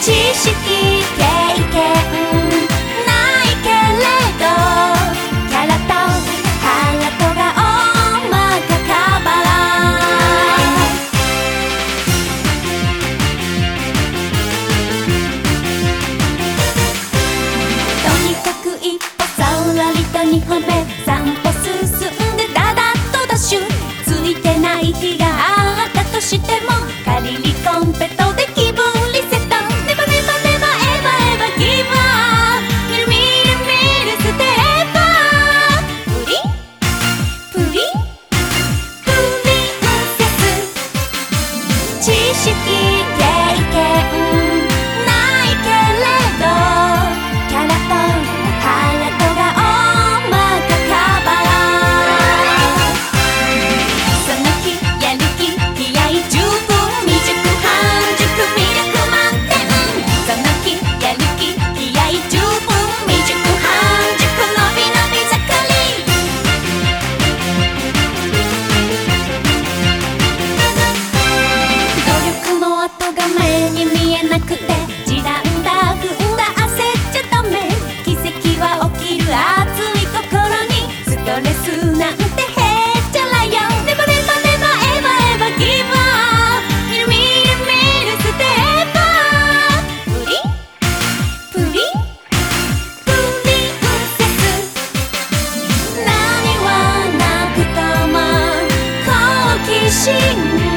知識経験ないけれど。キャラとハートがおまかかばらとにかく一歩さらりと二歩目識心